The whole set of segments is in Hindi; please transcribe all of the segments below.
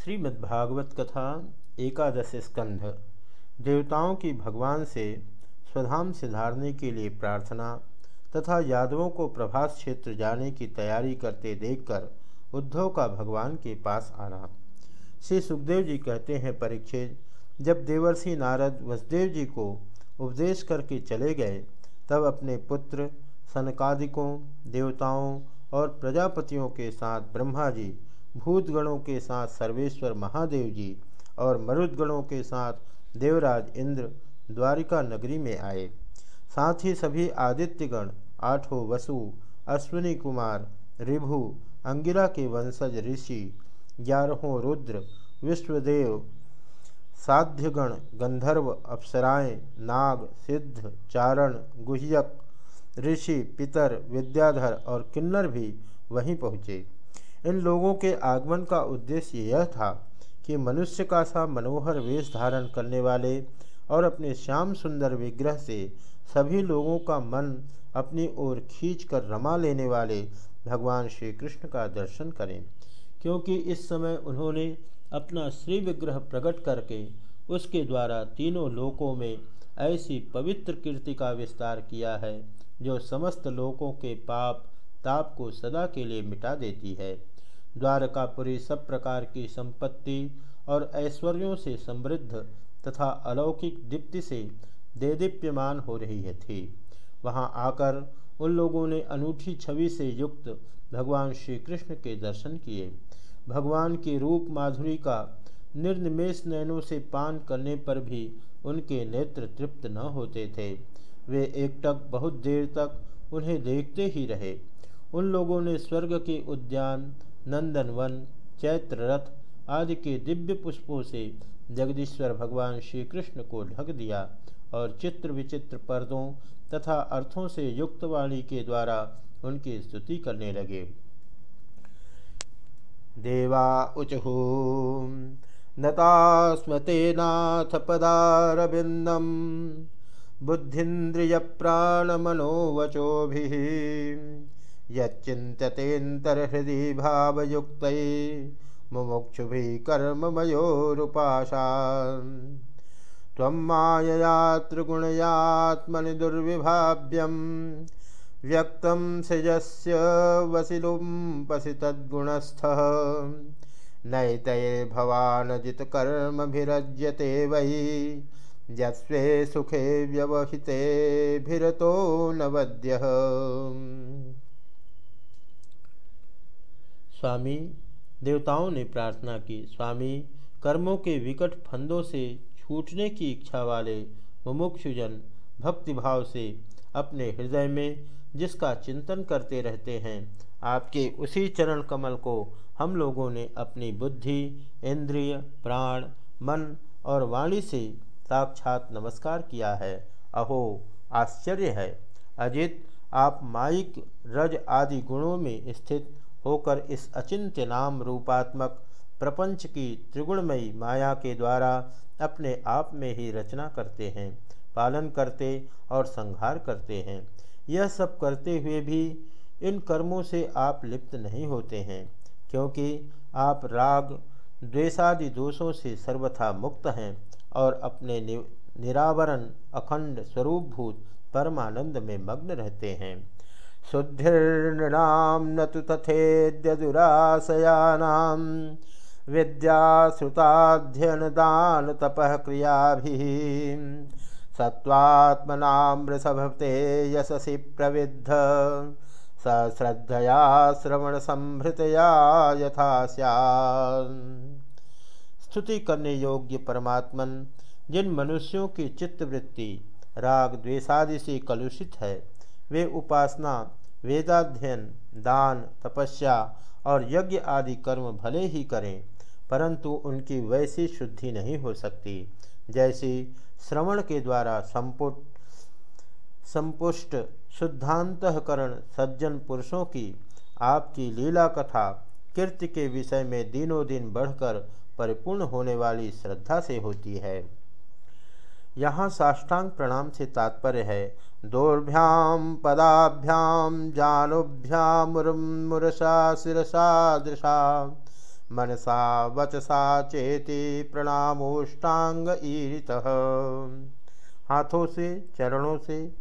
श्रीमद्भागवत कथा एकादश स्कंध देवताओं की भगवान से स्वधाम सिधारने के लिए प्रार्थना तथा यादवों को प्रभास क्षेत्र जाने की तैयारी करते देखकर उद्धव का भगवान के पास आना। श्री सुखदेव जी कहते हैं, परीक्षित, जब देवर्षि नारद वसुदेव जी को उपदेश करके चले गए, तब अपने पुत्र, सनकादिकों, देवताओं और प्रजापतियों के साथ ब्रह्मा जी भूतगणों के साथ सर्वेश्वर महादेव जी और मरुदगणों के साथ देवराज इंद्र द्वारिका नगरी में आए। साथ ही सभी आदित्यगण, आठों वसु, अश्विनी कुमार, रिभु, अंगिरा के वंशज, ऋषि, ग्यारहों रुद्र, विश्वदेव, साध्यगण, गंधर्व, अप्सराएँ, नाग, सिद्ध, चारण, गुह्यक, ऋषि, पितर, विद्याधर और किन्नर भी वहीं पहुँचे। इन लोगों के आगमन का उद्देश्य यह था कि मनुष्य का सा मनोहर वेश धारण करने वाले और अपने श्याम सुंदर विग्रह से सभी लोगों का मन अपनी ओर खींच कर रमा लेने वाले भगवान श्री कृष्ण का दर्शन करें। क्योंकि इस समय उन्होंने अपना श्री विग्रह प्रकट करके उसके द्वारा तीनों लोकों में ऐसी पवित्र कीर्ति का विस्तार किया है, जो समस्त लोकों के पाप, ताप को सदा के लिए मिटा देती है। द्वारकापुरी सब प्रकार की संपत्ति और ऐश्वर्यों से समृद्ध तथा अलौकिक दीप्ति से देदीप्यमान हो रही है थी। वहाँ आकर उन लोगों ने अनूठी छवि से युक्त भगवान श्री कृष्ण के दर्शन किए। भगवान के रूप माधुरी का निर्निमेश नैनों से पान करने पर भी उनके नेत्र तृप्त न होते थे। वे एकटक बहुत देर तक उन्हें देखते ही रहे। उन लोगों ने स्वर्ग के उद्यान नंदनवन चैत्र रथ आदि के दिव्य पुष्पों से जगदीश्वर भगवान श्री कृष्ण को ढक दिया और चित्र विचित्र पर्दों तथा अर्थों से युक्त वाणी के द्वारा उनकी स्तुति करने लगे। देवा उचहू नतास्मतेनाथ पदारविंदम बुद्धिन्द्रिय प्राणमनोवचोभिः। यच्चिन्त्यतेऽन्तर्हृदि भावयुक्त मुमुक्षुभिः कर्ममयोरुपाशान् त्वं मायया त्रिगुणयात्मनि दुर्विभाव्यं व्यक्तं सृजस्य वसिलुम्पसि तद्गुणस्थः। नैतैर्भवानजितकर्मभिरज्यते वै, यस्वे सुखे व्यवहितेभिरतो न वद्यः स्वामी, देवताओं ने प्रार्थना की। स्वामी, कर्मों के विकट फंदों से छूटने की इच्छा वाले मुमुक्षुजन भक्तिभाव से अपने हृदय में जिसका चिंतन करते रहते हैं, आपके उसी चरण कमल को हम लोगों ने अपनी बुद्धि, इंद्रिय, प्राण, मन और वाणी से साक्षात नमस्कार किया है। अहो, आश्चर्य है। अजित, आप माइक, रज आदि गुणों में स्थित होकर इस अचिंत्य नाम रूपात्मक प्रपंच की त्रिगुणमयी माया के द्वारा अपने आप में ही रचना करते हैं, पालन करते और संहार करते हैं। यह सब करते हुए भी इन कर्मों से आप लिप्त नहीं होते हैं, क्योंकि आप राग, द्वेषादि दोषों से सर्वथा मुक्त हैं और अपने निरावरण अखंड स्वरूपभूत परमानंद में मग्न रहते हैं। शुद्धिर्नृणां न तु तथेद्यदुराशयानां विद्याश्रुताध्ययनदानतपः क्रियाभिः। सत्त्वात्मनां वृषभते यशसि प्रविद्ध। सश्रद्धया श्रवणसंभृतया यथा स्तुति करने योग्य परमात्मन, जिन मनुष्यों की चित्तवृत्ति, राग द्वेषादि से कलुषित है वे उपासना, वेदाध्ययन, दान, तपस्या और यज्ञ आदि कर्म भले ही करें, परंतु उनकी वैसी शुद्धि नहीं हो सकती। जैसी श्रवण के द्वारा संपुट, संपुष्ट, शुद्धांतकरण सज्जन पुरुषों की आपकी लीला कथा कीर्ति के विषय में दिनों दिन बढ़कर परिपूर्ण होने वाली श्रद्धा से होती है। यहाँ साष्टांग प्रणाम से तात्पर्य है। दोर्भ्याम, पदाभ्याम जानुभ्यामुर्मुरसा शिरसा दृशा। मनसा, वचसा, चेति, प्रणामोष्टांग, ईरित। हाथों से, चरणों से,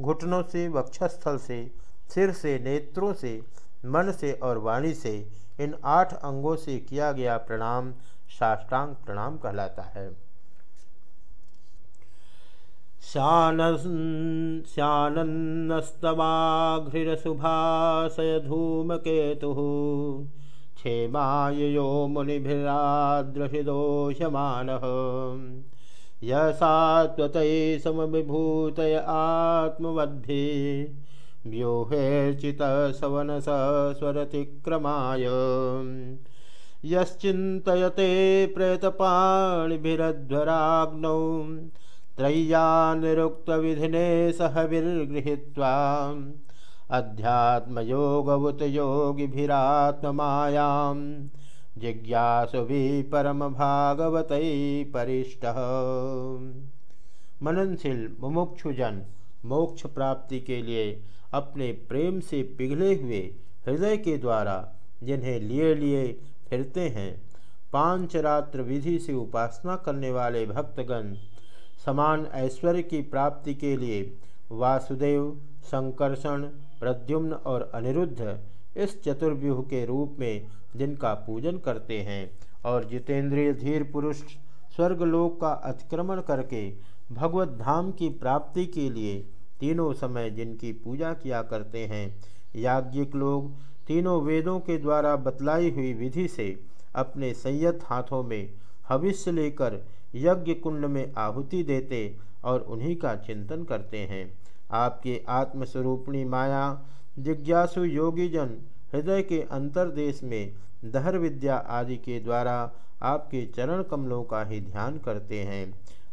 घुटनों से, वक्षस्थल से, सिर से, नेत्रों से, मन से और वाणी से इन आठ अंगों से किया गया प्रणाम साष्टांग प्रणाम कहलाता है। श्यानन्नस्तवाघ्रिरशुभाशय धूमकेतुः क्षेमाययो मुनिभिराद्रहिदोष्यमानः य सात्वतये समविभूतय आत्मवद्भिः व्यूहेर्चितसवनस स्वरतिक्रमाय यश्चिन्तयते प्रेतपाणिभिरध्वराग्नौ त्रय्यानिरुक्तविधिने सहविर्गृहीत्वा अध्यात्मयोगवुत जिज्ञासुभि परम भागवत परिष्ट। मननशील, मुमुक्षुजन मोक्ष प्राप्ति के लिए अपने प्रेम से पिघले हुए हृदय के द्वारा जिन्हें लिए लिए फिरते हैं पाँच रात्र विधि से उपासना करने वाले भक्तगण समान ऐश्वर्य की प्राप्ति के लिए वासुदेव, संकर्षण, प्रद्युम्न और अनिरुद्ध इस चतुर्व्यूह के रूप में जिनका पूजन करते हैं और जितेंद्रिय धीर पुरुष स्वर्गलोक का अतिक्रमण करके भगवत धाम की प्राप्ति के लिए तीनों समय जिनकी पूजा किया करते हैं, याज्ञिक लोग तीनों वेदों के द्वारा बतलाई हुई विधि से अपने संयत हाथों में भविष्य लेकर यज्ञ कुंड में आहुति देते और उन्हीं का चिंतन करते हैं। आपके आत्मस्वरूपणी माया, जिज्ञासु योगीजन, हृदय के अंतरदेश में दहर विद्या आदि के द्वारा आपके चरण कमलों का ही ध्यान करते हैं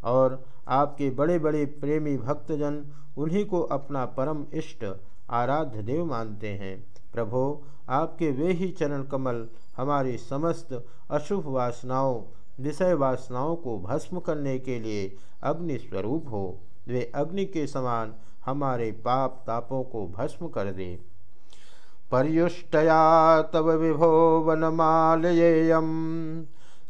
और आपके बड़े बड़े प्रेमी भक्तजन उन्हीं को अपना परम इष्ट आराध्य देव मानते हैं। प्रभो, आपके वे ही चरण कमल, हमारी समस्त अशुभ वासनाओं विषय वासनाओं को भस्म करने के लिए अग्नि स्वरूप हो। वे अग्नि के समान हमारे पाप तापों को भस्म कर दे। पर्युष्टया तव विभो वनमालयेयम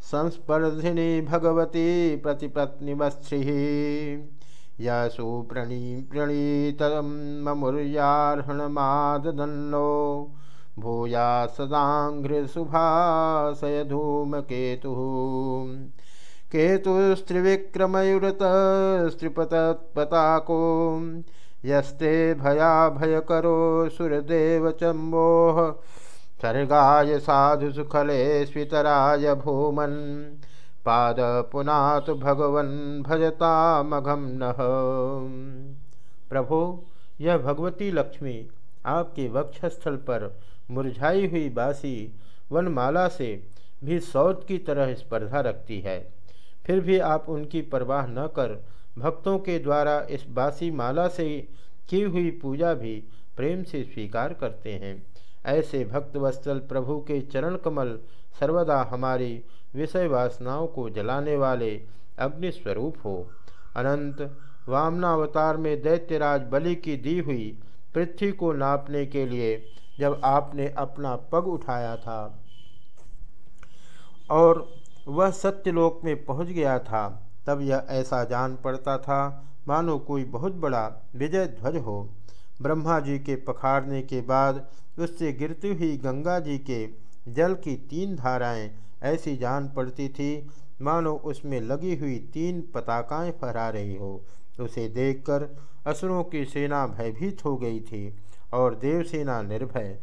संस्पर्धिनी भगवती प्रतिपत्निवत्सि। यशुप्रणीप्रणीतमुर्यार्हणमाददन्नो भूया सदाघ्रशुभाशय धूमकेतुः केतुस्त्रिविक्रमयुरतस्त्रिपतत्पताको यस्ते भयाभयकरो सुरदेव चम्बोः सर्गाय साधुसुखले स्वितराय भूमन् पाद पुनात भगवन् भजतामघम नः। प्रभो, यह भगवती लक्ष्मी आपके वक्षस्थल पर मुरझाई हुई बासी वनमाला से भी सौत की तरह स्पर्धा रखती है। फिर भी आप उनकी परवाह न कर भक्तों के द्वारा इस बासी माला से की हुई पूजा भी प्रेम से स्वीकार करते हैं। ऐसे भक्त वत्सल प्रभु के चरण कमल सर्वदा हमारी विषय वासनाओं को जलाने वाले अग्निस्वरूप हो। अनंत वामनावतार में दैत्यराज बलि की दी हुई पृथ्वी को नापने के लिए जब आपने अपना पग उठाया था और वह सत्यलोक में पहुँच गया था, तब यह ऐसा जान पड़ता था, मानो कोई बहुत बड़ा विजय ध्वज हो। ब्रह्मा जी के पखाड़ने के बाद उससे गिरती हुई गंगा जी के जल की तीन धाराएँ ऐसी जान पड़ती थी, मानो उसमें लगी हुई तीन पताकाएँ फहरा रही हो। उसे देखकर असुरों की सेना भयभीत हो गई थी। और देवसेना निर्भय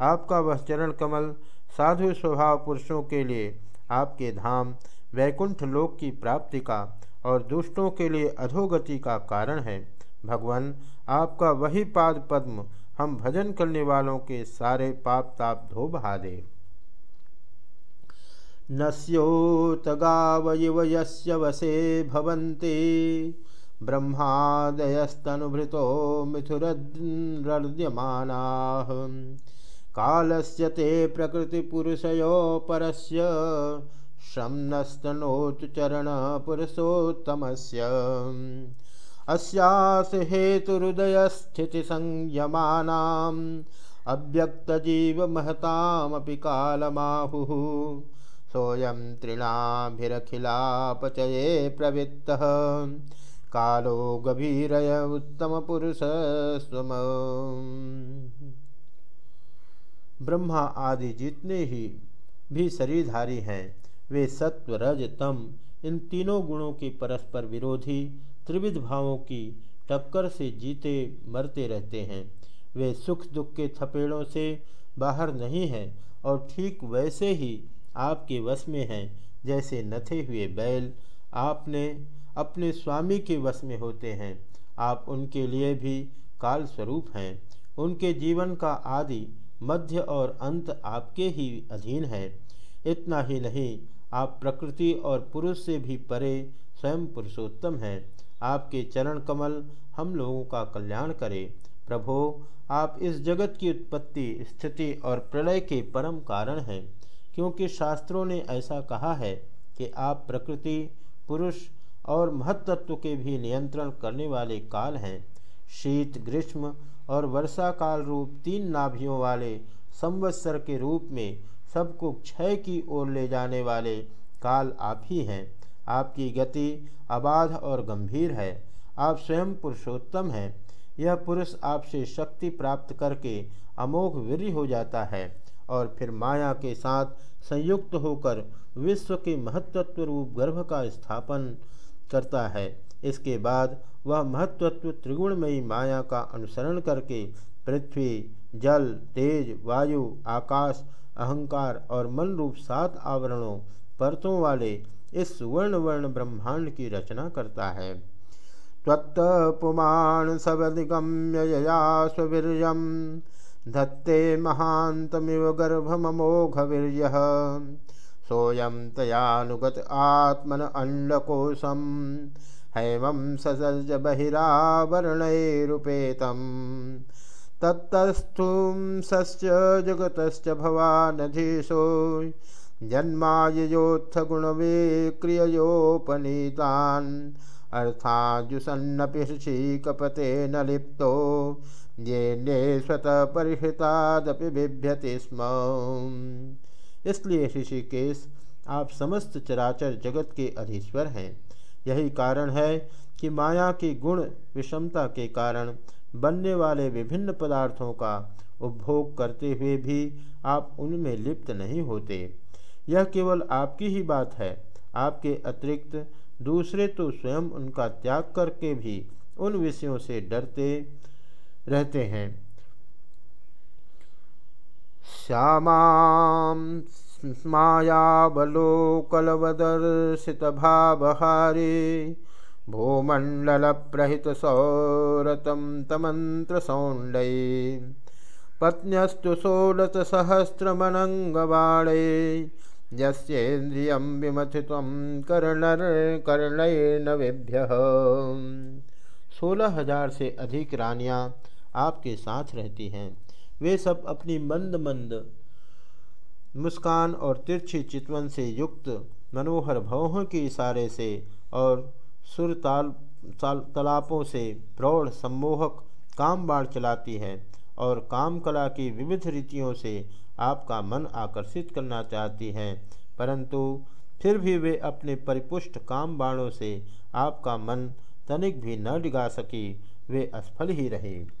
आपका वह चरण कमल, साधु स्वभाव पुरुषों के लिए आपके धाम, वैकुंठ लोक की प्राप्ति का और दुष्टों के लिए अधोगति का कारण है। भगवान, आपका वही पाद पद्म हम भजन करने वालों के सारे पाप ताप धो बहा दे। नस्योत यस्य वसे ब्रह्मादयस्तनुभृतो मिथुरद्यमानाः कालस्य ते प्रकृतिपुरुषयो परस्य श्रम नस्तनोतु चरणपुरुषोत्तमस्य। अस्यास हेतुहृदयस्थितिसंयमानाम् अव्यक्तजीवमहतामपि कालमाहुः। सोऽयं तृणाभिरखिलापचये प्रवृत्तः। कालो गभीरय उत्तमपुरुषस्वम ब्रह्मा आदि जितने ही भी शरीरधारी हैं, वे सत्व रज तम, इन तीनों गुणों के परस्पर विरोधी, त्रिविध भावों की टक्कर से जीते, मरते रहते हैं। वे सुख दुख के थपेड़ों से बाहर नहीं हैं और ठीक वैसे ही आपके वश में हैं, जैसे नथे हुए बैल आपने अपने स्वामी के वश में होते हैं। आप उनके लिए भी काल स्वरूप हैं। उनके जीवन का आदि मध्य और अंत आपके ही अधीन है। इतना ही नहीं, आप प्रकृति और पुरुष से भी परे स्वयं पुरुषोत्तम हैं। आपके चरण कमल हम लोगों का कल्याण करें। प्रभो, आप इस जगत की उत्पत्ति, स्थिति और प्रलय के परम कारण हैं। क्योंकि शास्त्रों ने ऐसा कहा है कि आप प्रकृति, पुरुष और महत्त्व के भी नियंत्रण करने वाले काल हैं। शीत, ग्रीष्म और वर्षा काल रूप तीन नाभियों वाले संवत्सर के रूप में सबको क्षय की ओर ले जाने वाले काल आप ही हैं। आपकी गति अबाध और गंभीर है। आप स्वयं पुरुषोत्तम हैं। यह पुरुष आपसे शक्ति प्राप्त करके अमोघ वीर हो जाता है और फिर माया के साथ संयुक्त होकर विश्व के महत्त्व रूप गर्भ का स्थापन करता है। इसके बाद वह महत्वत्व त्रिगुणमयी माया का अनुसरण करके पृथ्वी, जल, तेज, वायु, आकाश, अहंकार और मन रूप सात आवरणों, परतों वाले इस सुवर्ण वर्ण ब्रह्मांड की रचना करता है। त्वत्पुमान् सवदिगम्य यया स्ववीर्यं धत्ते महान्तमिव गर्भममोघवीर्यः। सोऽयं तयानुगत आत्मन अण्डकोशं हैमं ससर्ज बहिरावरणैरुपेतं तत्तस्थुंसश्च जगतश्च भवानधीशो जन्माययोत्थ गुणविक्रियोपनीतान् अर्थाजुसन्नपि कपते न लिप्तो ये स्वतः परिहृतादपि बिभ्यति स्म। इसलिए ऋषिकेश, आप समस्त चराचर जगत के अधीश्वर हैं। यही कारण है कि माया की गुण, विषमता के कारण बनने वाले विभिन्न पदार्थों का उपभोग करते हुए भी आप उनमें लिप्त नहीं होते। यह केवल आपकी ही बात है। आपके अतिरिक्त दूसरे तो स्वयं उनका त्याग करके भी उन विषयों से डरते रहते हैं। श्यामां मायावलोकलवदर्शितभावहारे भूमण्डलप्रहितसौरतं तमन्त्रसौण्डै पत्न्यस्तु षोडशसहस्रमनङ्गबाणे यस्येन्द्रियं विमथितं कर्णर कर्णैर्नवेभ्य सोलह हज़ार से अधिक रानियाँ आपके साथ रहती हैं। वे सब अपनी मंद मंद मुस्कान और तिरछी चितवन से युक्त मनोहर भवों के इशारे से और सुरताल तालापों से प्रौढ़ सम्मोहक काम बाढ़ चलाती है और काम कला की विविध रीतियों से आपका मन आकर्षित करना चाहती हैं। परंतु फिर भी वे अपने परिपुष्ट काम बाणों से आपका मन तनिक भी न डिगा सकी, वे असफल ही रहे।